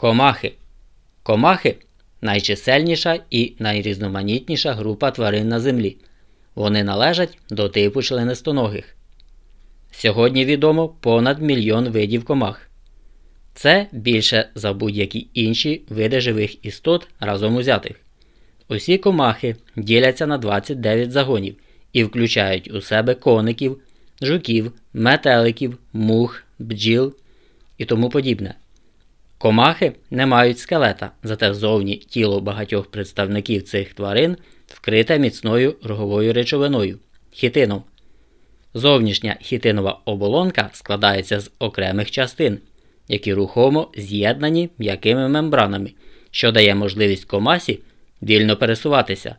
Комахи. Комахи найчисельніша і найрізноманітніша група тварин на землі. Вони належать до типу членистоногих. Сьогодні відомо понад мільйон видів комах. Це більше за будь-які інші види живих істот разом узятих. Усі комахи діляться на 29 загонів і включають у себе коників, жуків, метеликів, мух, бджіл і тому подібне. Комахи не мають скелета, зате зовні тіло багатьох представників цих тварин вкрите міцною роговою речовиною хітином. Зовнішня хітинова оболонка складається з окремих частин, які рухомо з'єднані м'якими мембранами, що дає можливість комасі вільно пересуватися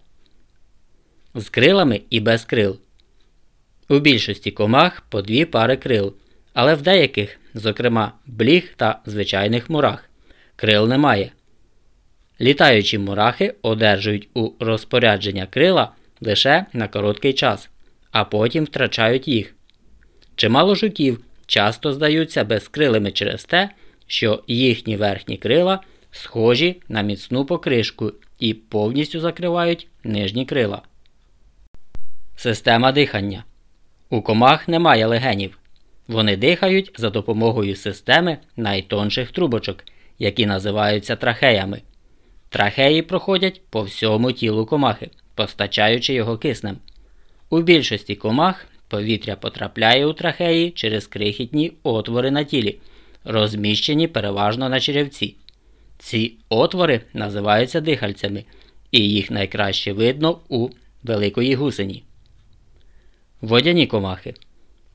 з крилами і без крил. У більшості комах по дві пари крил, але в деяких, зокрема бліг та звичайних мурах, крил немає. Літаючі мурахи одержують у розпорядження крила лише на короткий час, а потім втрачають їх. Чимало жуків часто здаються безкрилими через те, що їхні верхні крила схожі на міцну покришку і повністю закривають нижні крила. Система дихання. У комах немає легенів. Вони дихають за допомогою системи найтонших трубочок, які називаються трахеями. Трахеї проходять по всьому тілу комахи, постачаючи його киснем. У більшості комах повітря потрапляє у трахеї через крихітні отвори на тілі, розміщені переважно на черевці. Ці отвори називаються дихальцями, і їх найкраще видно у великої гусені. Водяні комахи.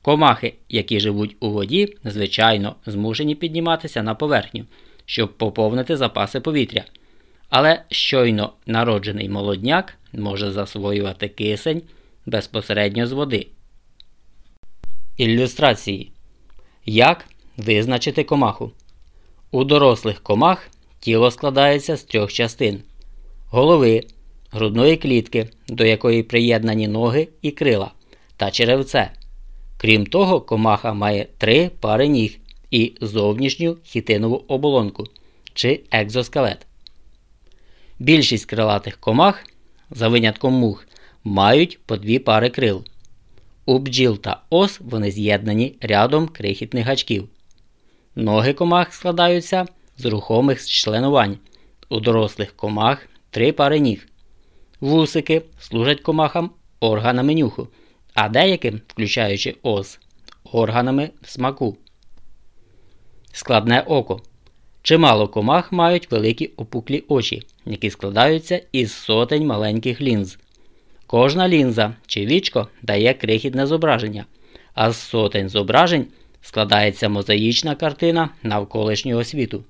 Комахи, які живуть у воді, звичайно, змушені підніматися на поверхню, щоб поповнити запаси повітря. Але щойно народжений молодняк може засвоювати кисень безпосередньо з води. Ілюстрації. Як визначити комаху? У дорослих комах тіло складається з трьох частин: голови, грудної клітки, до якої приєднані ноги і крила, та черевце. Крім того, комаха має три пари ніг і зовнішню хітинову оболонку чи екзоскелет. Більшість крилатих комах, за винятком мух, мають по дві пари крил. У бджіл та ос вони з'єднані рядом крихітних гачків. Ноги комах складаються з рухомих членувань. У дорослих комах три пари ніг. Вусики служать комахам органами нюху, а деяким, включаючи ос, органами смаку. Складне око. Чимало комах мають великі опуклі очі, які складаються із сотень маленьких лінз. Кожна лінза чи вічко дає крихітне зображення, а з сотень зображень складається мозаїчна картина навколишнього світу.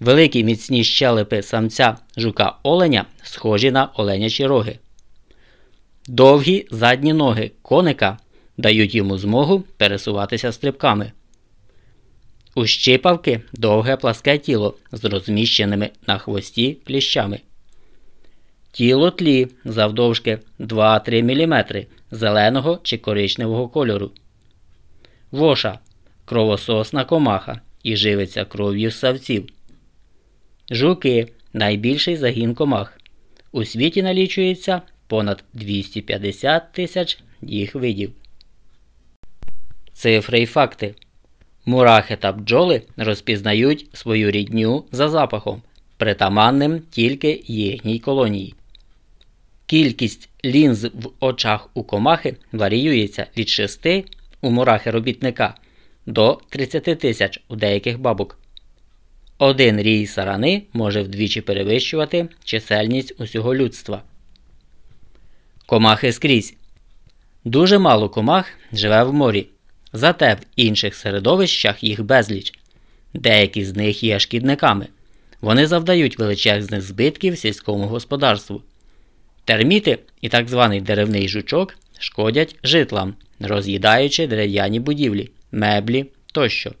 Великі міцні щелепи самця жука оленя схожі на оленячі роги. Довгі задні ноги коника дають йому змогу пересуватися стрибками. У щипавки довге пласке тіло з розміщеними на хвості кліщами. Тіло тлі завдовжки 2-3 мм зеленого чи коричневого кольору. Воша кровососна комаха і живиться кров'ю савців. Жуки найбільший загін комах. У світі налічується понад 250 тисяч їх видів. Цифри й факти. Мурахи та бджоли розпізнають свою рідню за запахом, притаманним тільки їхній колонії. Кількість лінз в очах у комахи варіюється від 6 у мурахи робітника до 30 тисяч у деяких бабок. Один рій сарани може вдвічі перевищувати чисельність усього людства. Комахи скрізь. Дуже мало комах живе в морі. Зате в інших середовищах їх безліч. Деякі з них є шкідниками. Вони завдають величезних збитків сільському господарству. Терміти і так званий деревний жучок шкодять житлам, роз'їдаючи дерев'яні будівлі, меблі тощо.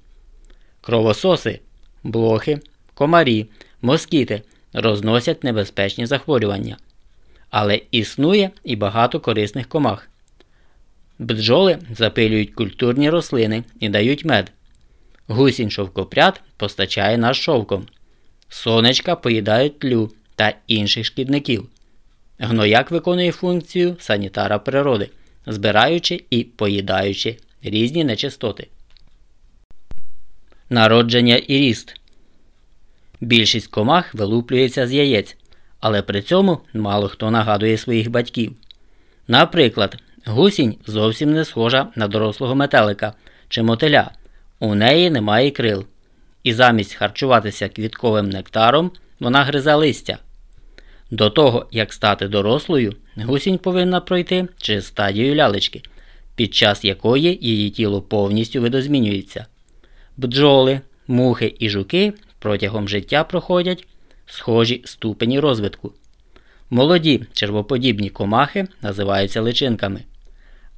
Кровососи, блохи, комарі, москіти розносять небезпечні захворювання. Але існує і багато корисних комах. Бджоли запилюють культурні рослини і дають мед. Гусінь шовкопряд постачає нас шовком. Сонечка поїдають тлю та інших шкідників. Гнояк виконує функцію санітара природи, збираючи і поїдаючи різні нечистоти. Народження і ріст. Більшість комах вилуплюється з яєць, але при цьому мало хто нагадує своїх батьків. Наприклад, гусінь зовсім не схожа на дорослого метелика чи мотиля, у неї немає крил, і замість харчуватися квітковим нектаром вона гризе листя. До того, як стати дорослою, гусінь повинна пройти через стадію лялечки, під час якої її тіло повністю видозмінюється. Бджоли, мухи і жуки протягом життя проходять схожі ступені розвитку. Молоді червоподібні комахи називаються личинками,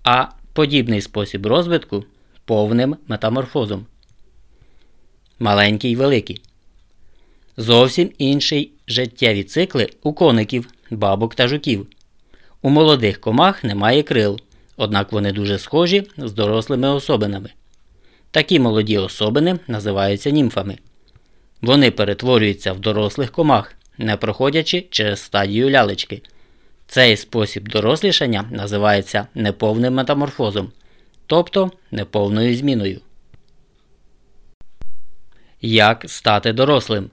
а подібний спосіб розвитку повним метаморфозом. Маленькі й великі. Зовсім інший життєві цикли у коників, бабок та жуків. У молодих комах немає крил, однак вони дуже схожі з дорослими особинами. Такі молоді особини називаються німфами. Вони перетворюються в дорослих комах, не проходячи через стадію лялечки. Цей спосіб дорослішання називається неповним метаморфозом, тобто неповною зміною. Як стати дорослим?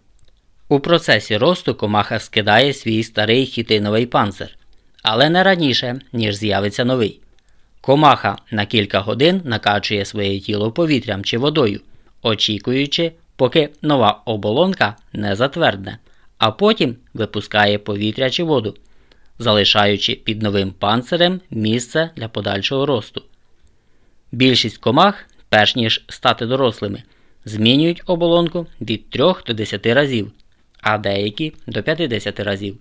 У процесі росту комаха скидає свій старий хітиновий панцир, але не раніше, ніж з'явиться новий. Комаха на кілька годин накачує своє тіло повітрям чи водою, очікуючи, поки нова оболонка не затвердне, а потім випускає повітря чи воду, залишаючи під новим панцирем місце для подальшого росту. Більшість комах, перш ніж стати дорослими, змінюють оболонку від 3 до 10 разів, а деякі до 50 разів.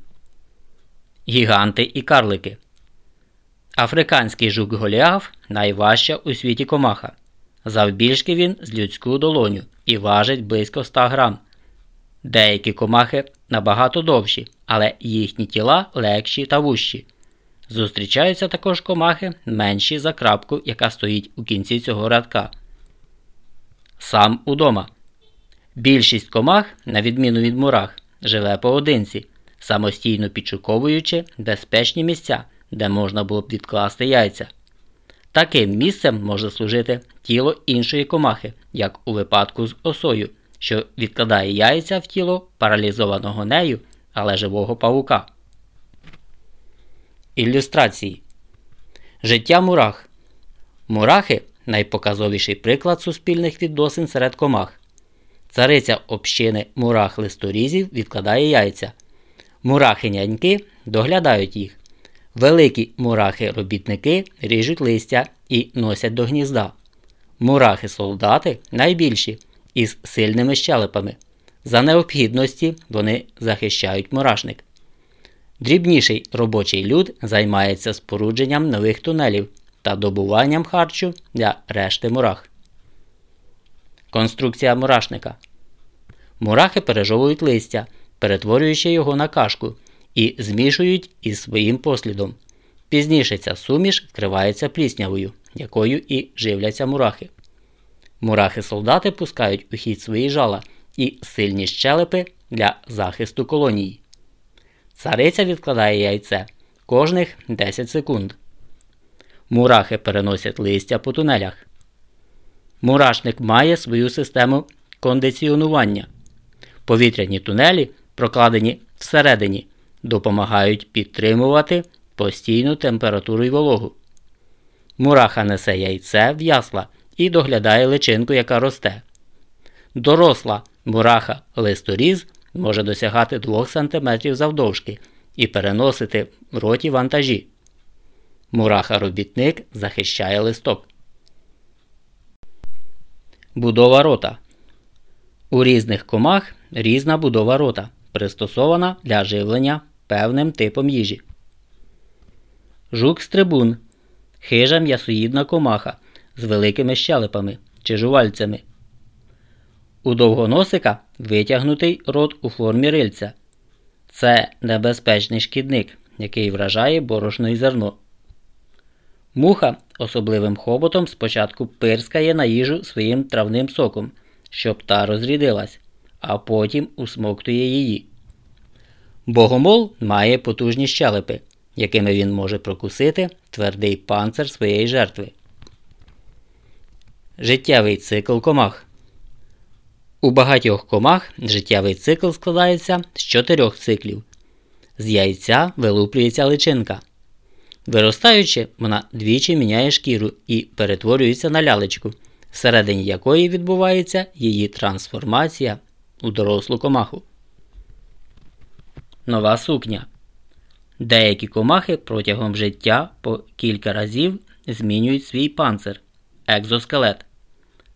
Гіганти і карлики. Африканський жук Голіаф найважча у світі комаха. Завбільшки він з людську долоню і важить близько 100 грам. Деякі комахи набагато довші, але їхні тіла легші та вущі. Зустрічаються також комахи менші за крапку, яка стоїть у кінці цього рядка. Сам удома. Більшість комах, на відміну від мурах, живе поодинці, самостійно підшуковуючи безпечні місця, де можна було б відкласти яйця. Таким місцем може служити тіло іншої комахи, як у випадку з осою, що відкладає яйця в тіло паралізованого нею, але живого павука. Ілюстрації Життя мурах. Мурахи найпоказовіший приклад суспільних відносин серед комах. Цариця общини мурах листорізів відкладає яйця. Мурахи-няньки доглядають їх. Великі мурахи-робітники ріжуть листя і носять до гнізда. Мурахи-солдати найбільші із сильними щелепами. За необхідності вони захищають мурашник. Дрібніший робочий люд займається спорудженням нових тунелів та добуванням харчу для решти мурах. Конструкція мурашника. Мурахи пережовують листя, перетворюючи його на кашку і змішують із своїм послідом. Пізніше ця суміш вкривається пліснявою, якою і живляться мурахи. Мурахи-солдати пускають у хід свої жала і сильні щелепи для захисту колонії. Цариця відкладає яйце кожних 10 секунд. Мурахи переносять листя по тунелях. Мурашник має свою систему кондиціонування. Повітряні тунелі, прокладені всередині, допомагають підтримувати постійну температуру й вологу. Мураха несе яйце в ясла і доглядає личинку, яка росте. Доросла мураха листоріз може досягати 2 см завдовжки і переносити в роті вантажі. Мураха-робітник захищає листок. Будова рота. У різних комах різна будова рота, пристосована для живлення певним типом їжі. Жук-стрибун хижа м'ясоїдна комаха з великими щелепами чи жувальцями. У довгоносика витягнутий рот у формі рильця. Це небезпечний шкідник, який вражає борошно і зерно. Муха особливим хоботом спочатку пирскає на їжу своїм травним соком, щоб та розрідилась, а потім усмоктує її. Богомол має потужні щелепи, якими він може прокусити твердий панцир своєї жертви. Життєвий цикл комах. У багатьох комах життєвий цикл складається з чотирьох циклів. З яйця вилуплюється личинка. Виростаючи, вона двічі міняє шкіру і перетворюється на лялечку, всередині якої відбувається її трансформація у дорослу комаху. Нова сукня. Деякі комахи протягом життя по кілька разів змінюють свій панцир екзоскелет.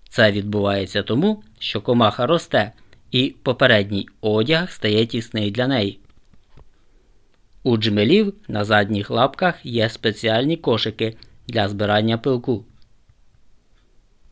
Це відбувається тому, що комаха росте, і попередній одяг стає тісний для неї. У джмелів на задніх лапках є спеціальні кошики для збирання пилку.